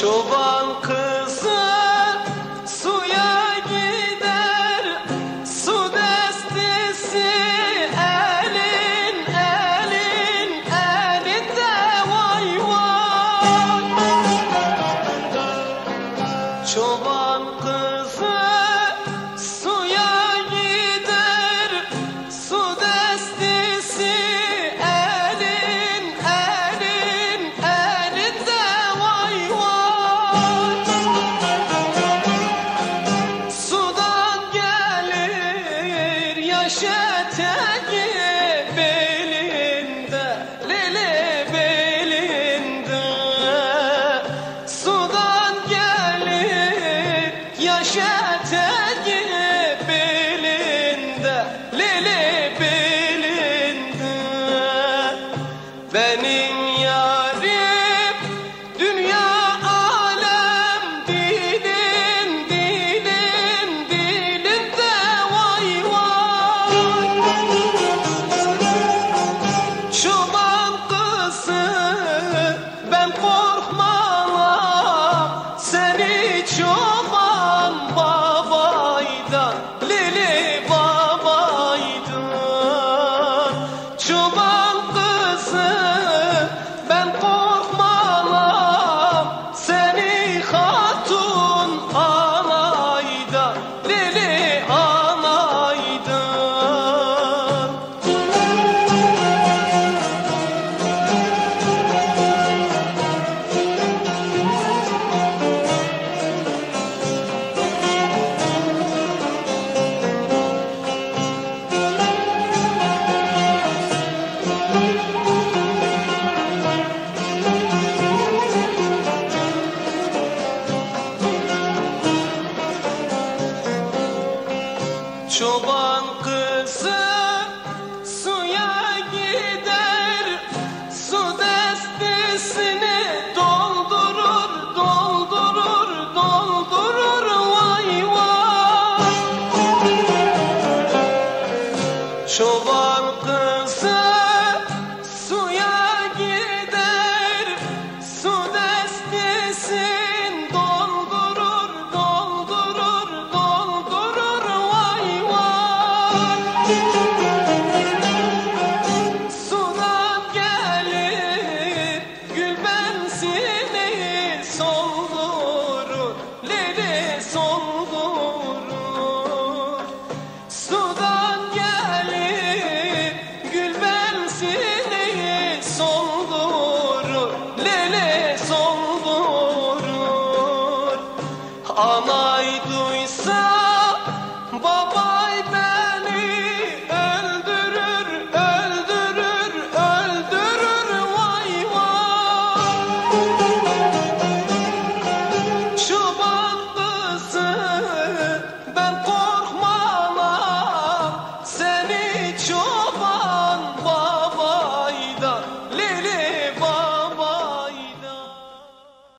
Çoban kızı suya gider Su destesi elin elin elinde vay vay. Çoban kızı Neşete yine belinde Lili belinde. Benim yarim Dünya alem Dilim dilim dilimde Vay vay. Çoban kızı Ben koy Chuba. Yakın anay duysa